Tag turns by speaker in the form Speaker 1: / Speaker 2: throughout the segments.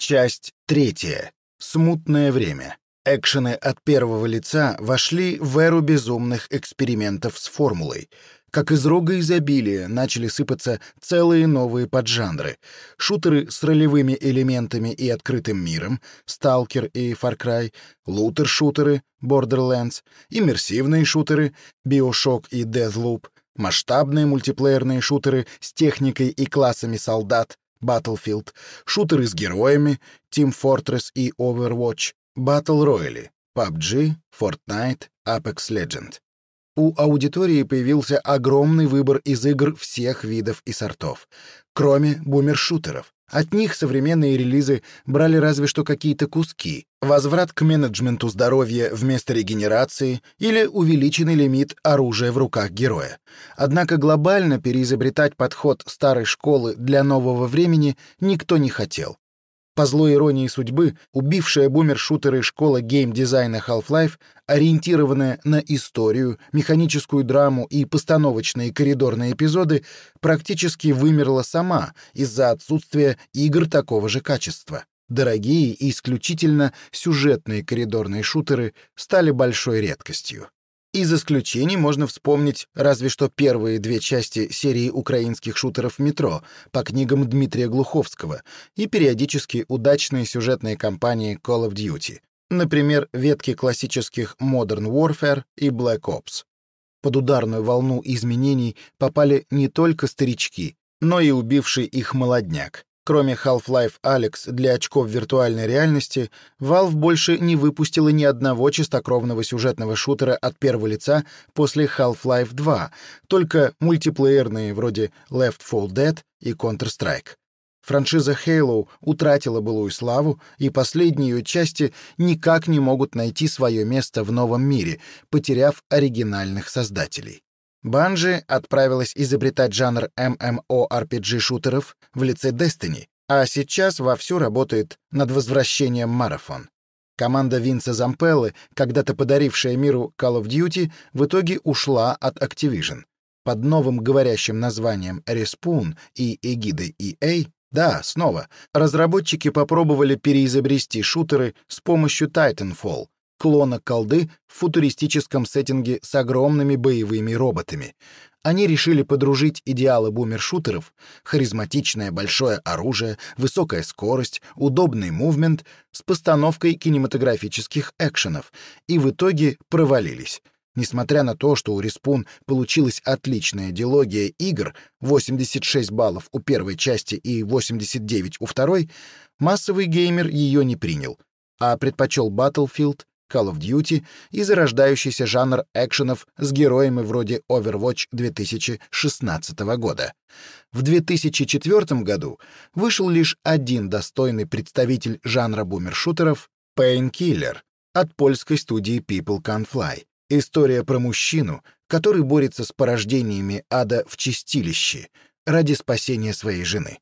Speaker 1: Часть третья. Смутное время. Экшены от первого лица вошли в эру безумных экспериментов с формулой. Как из рога изобилия начали сыпаться целые новые поджанры. Шутеры с ролевыми элементами и открытым миром, Сталкер и Far Cry, лутер-шутеры, Borderlands, иммерсивные шутеры, Bioshock и Deathloop, масштабные мультиплеерные шутеры с техникой и классами солдат, Battlefield, шутеры с героями, Team Fortress и Overwatch, Battle Royale, PUBG, Fortnite, Apex Legend. У аудитории появился огромный выбор из игр всех видов и сортов, кроме бумершутеров. От них современные релизы брали разве что какие-то куски, возврат к менеджменту здоровья вместо регенерации или увеличенный лимит оружия в руках героя. Однако глобально переизобретать подход старой школы для нового времени никто не хотел. По злой иронии судьбы, убившая бумер-шутеры школа гейм-дизайна Half-Life, ориентированная на историю, механическую драму и постановочные коридорные эпизоды, практически вымерла сама из-за отсутствия игр такого же качества. Дорогие и исключительно сюжетные коридорные шутеры стали большой редкостью. Из исключений можно вспомнить разве что первые две части серии украинских шутеров «Метро» по книгам Дмитрия Глуховского и периодически удачные сюжетные кампании Call of Duty, например, ветки классических Modern Warfare и Black Ops. Под ударную волну изменений попали не только старички, но и убивший их молодняк. Кроме Half-Life Alyx для очков виртуальной реальности, Valve больше не выпустила ни одного чистокровного сюжетного шутера от первого лица после Half-Life 2, только мультиплеерные вроде Left 4 Dead и Counter-Strike. Франшиза Halo утратила былую славу, и последние ее части никак не могут найти свое место в новом мире, потеряв оригинальных создателей. Банжи отправилась изобретать жанр MMORPG-шутеров в лице Destiny, а сейчас вовсю работает над возвращением Марафон. Команда Винса Зампеллы, когда-то подарившая миру Call of Duty, в итоге ушла от Activision. Под новым говорящим названием Respawn и эгидой EA да, снова. Разработчики попробовали переизобрести шутеры с помощью Titanfall, клона колды в футуристическом сеттинге с огромными боевыми роботами. Они решили подружить идеалы бумершутеров — харизматичное большое оружие, высокая скорость, удобный мувмент — с постановкой кинематографических экшенов, и в итоге провалились. Несмотря на то, что у Респун получилась отличная диалогия игр, 86 баллов у первой части и 89 у второй, массовый геймер ее не принял, а предпочел Battlefield Call of Duty и зарождающийся жанр экшенов с героями вроде Overwatch 2016 года. В 2004 году вышел лишь один достойный представитель жанра бумершутеров — Painkiller от польской студии People Can Fly. История про мужчину, который борется с порождениями ада в чистилище ради спасения своей жены.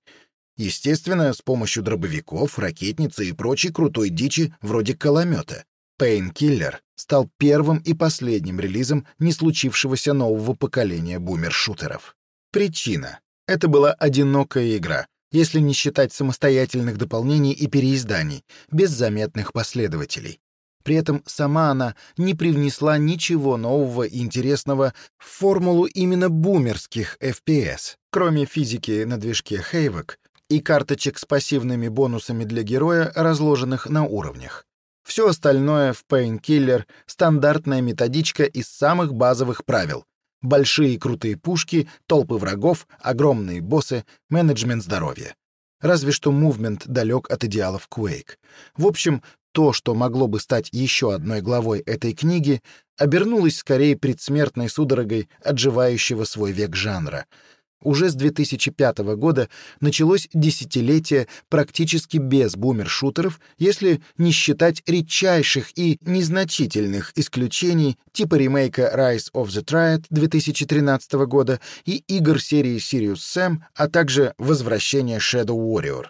Speaker 1: Естественно, с помощью дробовиков, ракетницы и прочей крутой дичи вроде каламета. Painkiller стал первым и последним релизом не случившегося нового поколения бумер-шутеров. Причина. Это была одинокая игра, если не считать самостоятельных дополнений и переизданий, без заметных последователей. При этом сама она не привнесла ничего нового и интересного в формулу именно бумерских FPS, кроме физики на движке Havok и карточек с пассивными бонусами для героя, разложенных на уровнях. Все остальное в Painkiller — стандартная методичка из самых базовых правил. Большие крутые пушки, толпы врагов, огромные боссы, менеджмент здоровья. Разве что мувмент далек от идеалов Quake. В общем, то, что могло бы стать еще одной главой этой книги, обернулось скорее предсмертной судорогой отживающего свой век жанра — уже с 2005 года началось десятилетие практически без бумер-шутеров, если не считать редчайших и незначительных исключений типа ремейка Rise of the Triad 2013 года и игр серии Sirius Sam, а также возвращение Shadow Warrior.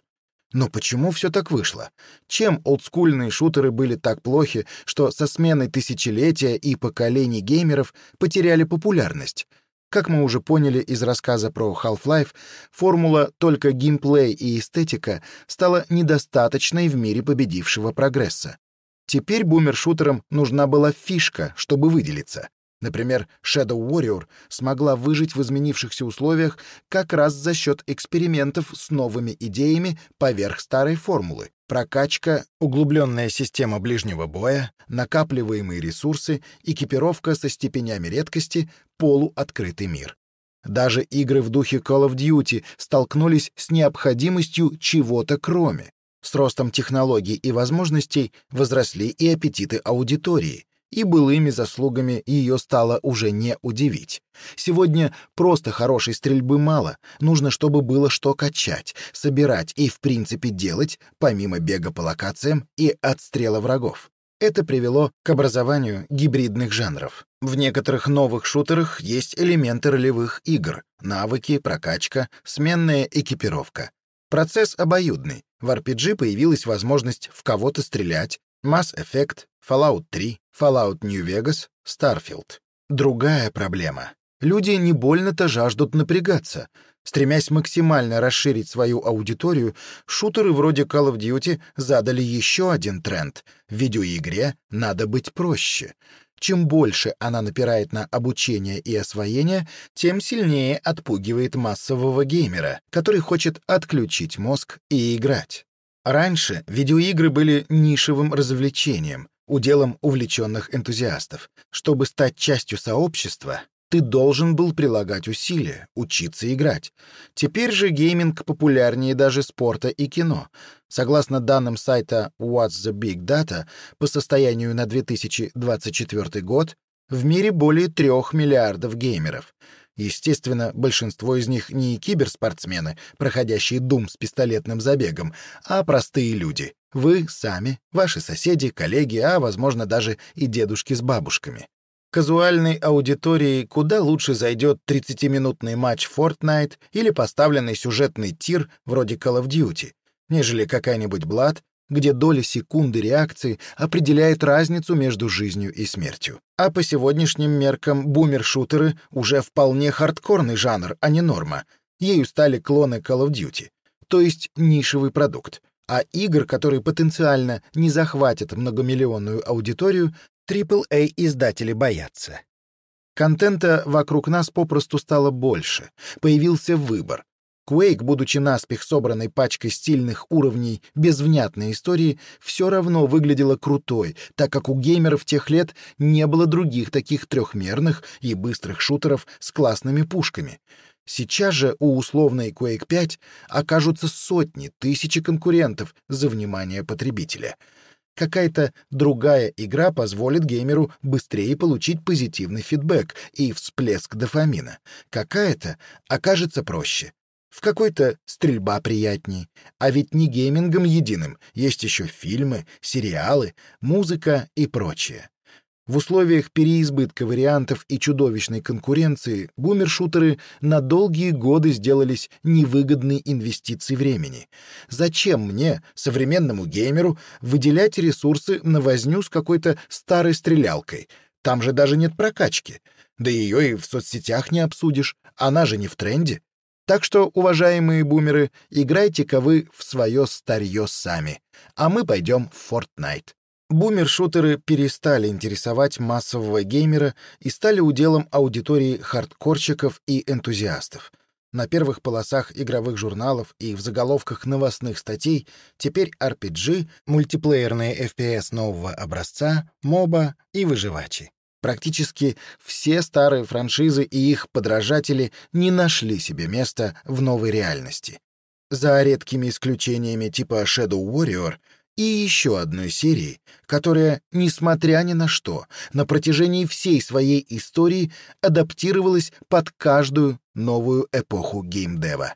Speaker 1: Но почему все так вышло? Чем олдскульные шутеры были так плохи, что со сменой тысячелетия и поколений геймеров потеряли популярность? Как мы уже поняли из рассказа про Half-Life, формула «только геймплей и эстетика» стала недостаточной в мире победившего прогресса. Теперь бумер-шутерам нужна была фишка, чтобы выделиться. Например, Shadow Warrior смогла выжить в изменившихся условиях как раз за счет экспериментов с новыми идеями поверх старой формулы. Прокачка, углубленная система ближнего боя, накапливаемые ресурсы, экипировка со степенями редкости, полуоткрытый мир. Даже игры в духе Call of Duty столкнулись с необходимостью чего-то кроме. С ростом технологий и возможностей возросли и аппетиты аудитории и былыми заслугами ее стало уже не удивить. Сегодня просто хорошей стрельбы мало, нужно, чтобы было что качать, собирать и, в принципе, делать, помимо бега по локациям и отстрела врагов. Это привело к образованию гибридных жанров. В некоторых новых шутерах есть элементы ролевых игр, навыки, прокачка, сменная экипировка. Процесс обоюдный. В RPG появилась возможность в кого-то стрелять, Mass Effect, Fallout 3, Fallout New Vegas, Starfield. Другая проблема. Люди не больно-то жаждут напрягаться. Стремясь максимально расширить свою аудиторию, шутеры вроде Call of Duty задали еще один тренд. В видеоигре надо быть проще. Чем больше она напирает на обучение и освоение, тем сильнее отпугивает массового геймера, который хочет отключить мозг и играть. Раньше видеоигры были нишевым развлечением, уделом увлеченных энтузиастов. Чтобы стать частью сообщества, ты должен был прилагать усилия, учиться играть. Теперь же гейминг популярнее даже спорта и кино. Согласно данным сайта What's the Big Data, по состоянию на 2024 год в мире более трех миллиардов геймеров. Естественно, большинство из них не киберспортсмены, проходящие дум с пистолетным забегом, а простые люди. Вы сами, ваши соседи, коллеги, а, возможно, даже и дедушки с бабушками. Казуальной аудитории куда лучше зайдет 30-минутный матч Fortnite или поставленный сюжетный тир вроде Call of Duty, нежели какая-нибудь Blood где доля секунды реакции определяет разницу между жизнью и смертью. А по сегодняшним меркам бумер-шутеры уже вполне хардкорный жанр, а не норма. Ею стали клоны Call of Duty, то есть нишевый продукт. А игр, которые потенциально не захватят многомиллионную аудиторию, AAA-издатели боятся. Контента вокруг нас попросту стало больше. Появился выбор. Quake, будучи наспех собранной пачкой стильных уровней без внятной истории, все равно выглядела крутой, так как у геймеров тех лет не было других таких трехмерных и быстрых шутеров с классными пушками. Сейчас же у условной Quake 5 окажутся сотни, тысячи конкурентов за внимание потребителя. Какая-то другая игра позволит геймеру быстрее получить позитивный фидбэк и всплеск дофамина. Какая-то окажется проще. В какой-то стрельба приятней. А ведь не геймингом единым, есть еще фильмы, сериалы, музыка и прочее. В условиях переизбытка вариантов и чудовищной конкуренции бумер-шутеры на долгие годы сделались невыгодной инвестицией времени. Зачем мне, современному геймеру, выделять ресурсы на возню с какой-то старой стрелялкой? Там же даже нет прокачки. Да ее и в соцсетях не обсудишь, она же не в тренде. Так что, уважаемые бумеры, играйте-ка вы в свое старье сами, а мы пойдем в Fortnite. Бумер-шутеры перестали интересовать массового геймера и стали уделом аудитории хардкорщиков и энтузиастов. На первых полосах игровых журналов и в заголовках новостных статей теперь RPG, мультиплеерные FPS нового образца, моба и выживачи. Практически все старые франшизы и их подражатели не нашли себе места в новой реальности. За редкими исключениями типа Shadow Warrior и еще одной серии, которая, несмотря ни на что, на протяжении всей своей истории адаптировалась под каждую новую эпоху геймдева.